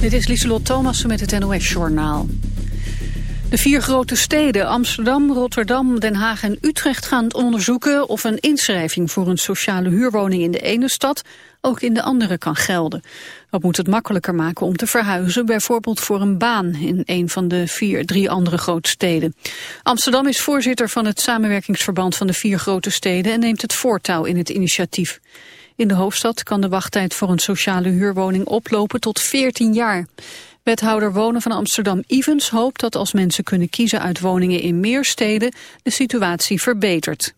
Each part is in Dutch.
Dit is Lieselot Thomassen met het NOS-journaal. De vier grote steden Amsterdam, Rotterdam, Den Haag en Utrecht gaan onderzoeken of een inschrijving voor een sociale huurwoning in de ene stad ook in de andere kan gelden. Dat moet het makkelijker maken om te verhuizen, bijvoorbeeld voor een baan in een van de vier, drie andere grote steden. Amsterdam is voorzitter van het samenwerkingsverband van de vier grote steden en neemt het voortouw in het initiatief. In de hoofdstad kan de wachttijd voor een sociale huurwoning oplopen tot 14 jaar. Wethouder Wonen van Amsterdam Evans hoopt dat als mensen kunnen kiezen uit woningen in meer steden de situatie verbetert.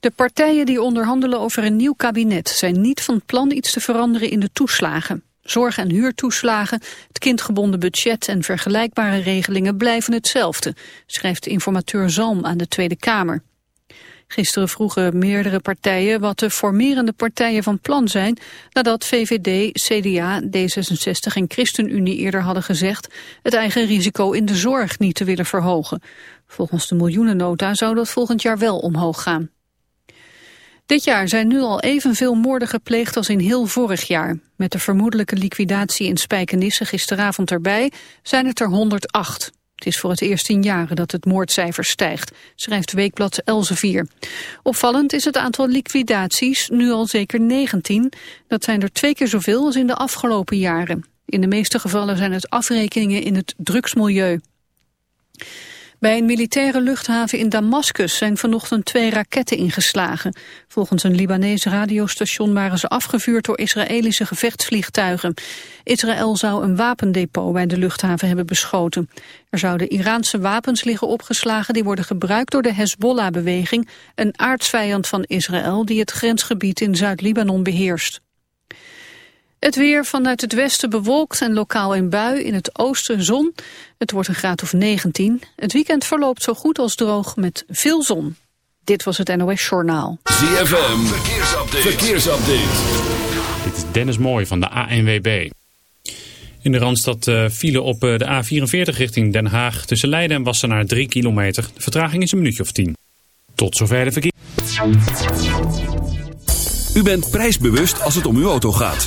De partijen die onderhandelen over een nieuw kabinet zijn niet van plan iets te veranderen in de toeslagen. Zorg- en huurtoeslagen, het kindgebonden budget en vergelijkbare regelingen blijven hetzelfde, schrijft informateur Zalm aan de Tweede Kamer. Gisteren vroegen meerdere partijen wat de formerende partijen van plan zijn... nadat VVD, CDA, D66 en ChristenUnie eerder hadden gezegd... het eigen risico in de zorg niet te willen verhogen. Volgens de miljoenennota zou dat volgend jaar wel omhoog gaan. Dit jaar zijn nu al evenveel moorden gepleegd als in heel vorig jaar. Met de vermoedelijke liquidatie in Spijkenisse gisteravond erbij zijn het er 108. Het is voor het eerst in jaren dat het moordcijfer stijgt, schrijft Weekblad Elsevier. Opvallend is het aantal liquidaties, nu al zeker 19. Dat zijn er twee keer zoveel als in de afgelopen jaren. In de meeste gevallen zijn het afrekeningen in het drugsmilieu. Bij een militaire luchthaven in Damascus zijn vanochtend twee raketten ingeslagen. Volgens een Libanees radiostation waren ze afgevuurd door Israëlische gevechtsvliegtuigen. Israël zou een wapendepot bij de luchthaven hebben beschoten. Er zouden Iraanse wapens liggen opgeslagen die worden gebruikt door de Hezbollah-beweging, een aardsvijand van Israël die het grensgebied in Zuid-Libanon beheerst. Het weer vanuit het westen bewolkt en lokaal in bui, in het oosten zon. Het wordt een graad of 19. Het weekend verloopt zo goed als droog met veel zon. Dit was het NOS Journaal. ZFM, verkeersupdate. verkeersupdate. Dit is Dennis Mooij van de ANWB. In de Randstad vielen op uh, de A44 richting Den Haag tussen Leiden en Wassenaar 3 kilometer. De vertraging is een minuutje of 10. Tot zover de verkeer. U bent prijsbewust als het om uw auto gaat.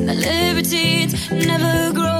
and the libertines. Never grow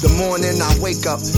the morning I wake up.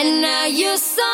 And now you're so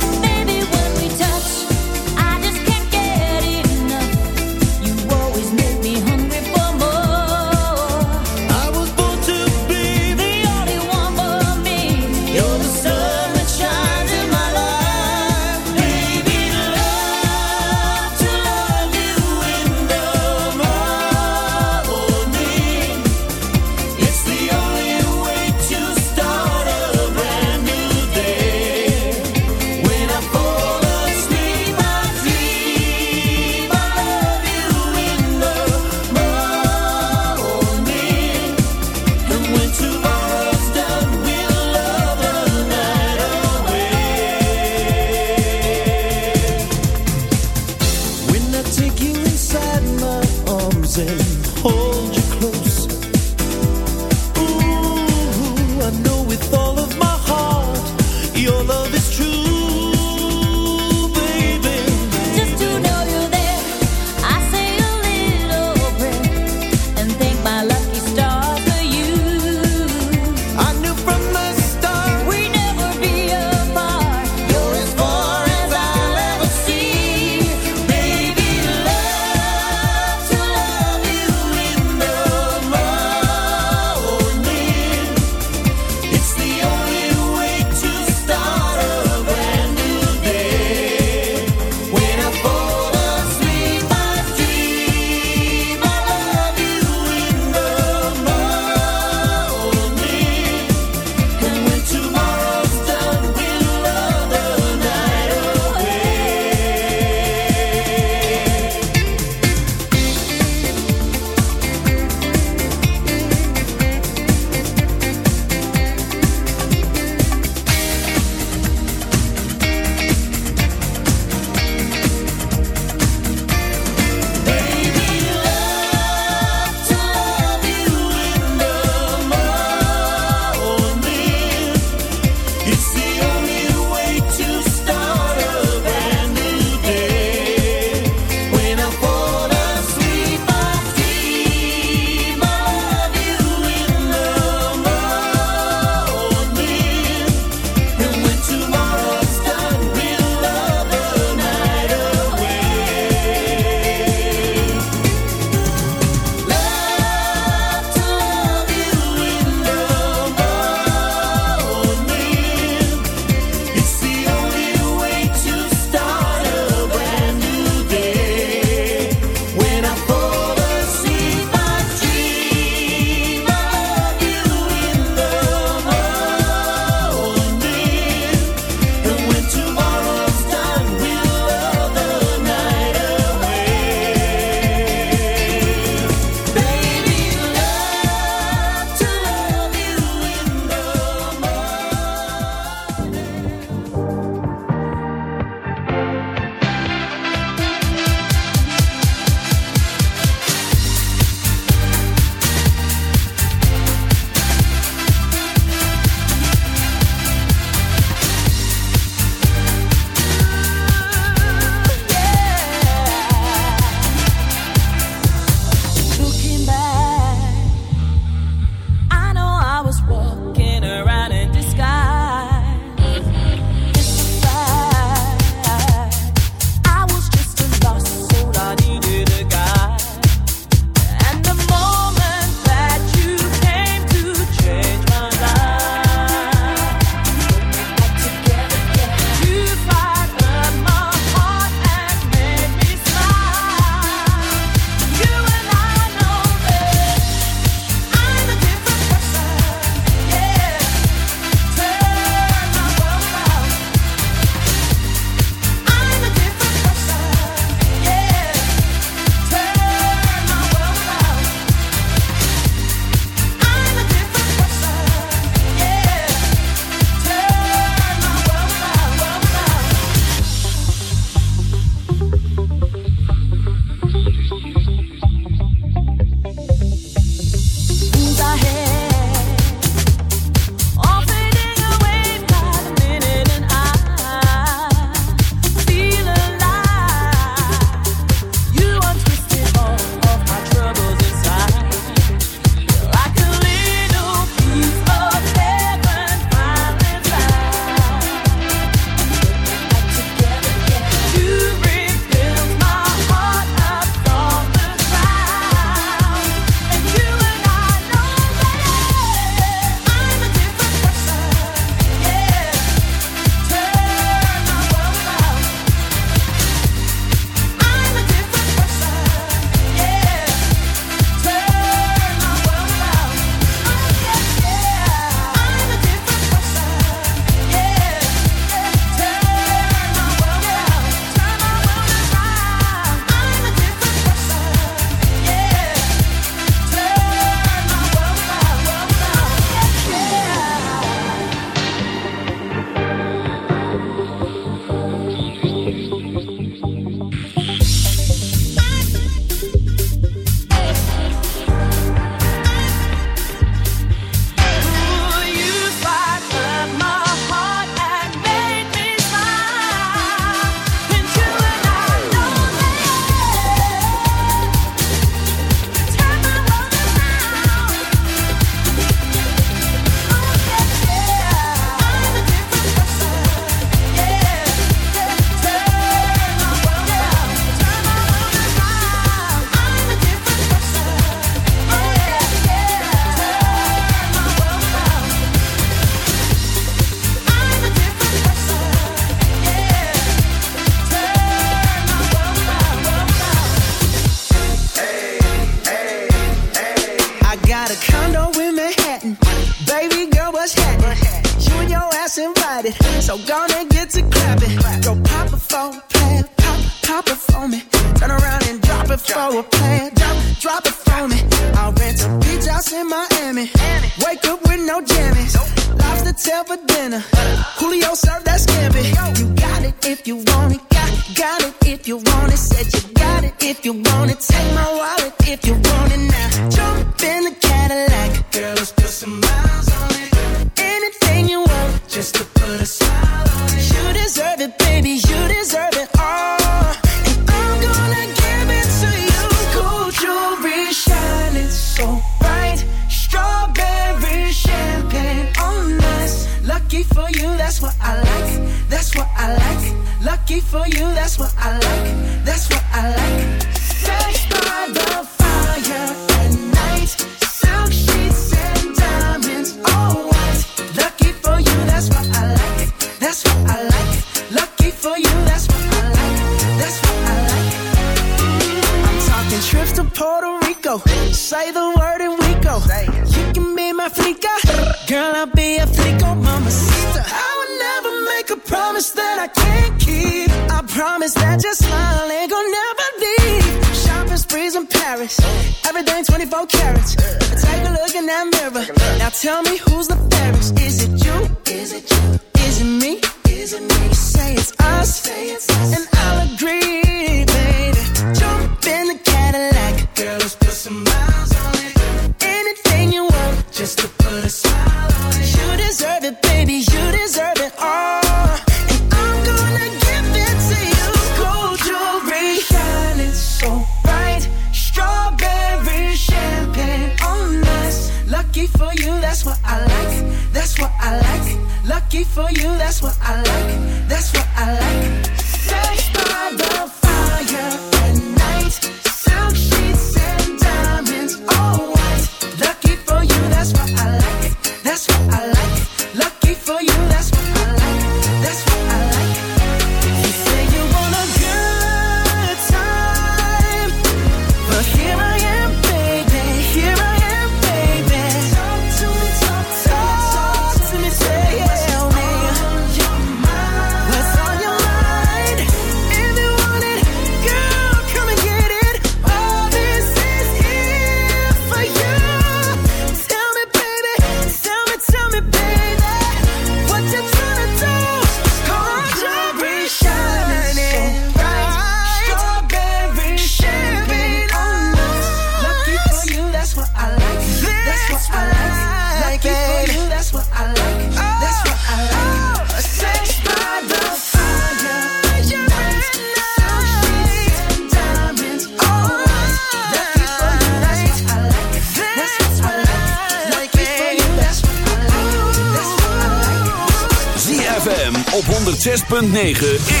106.9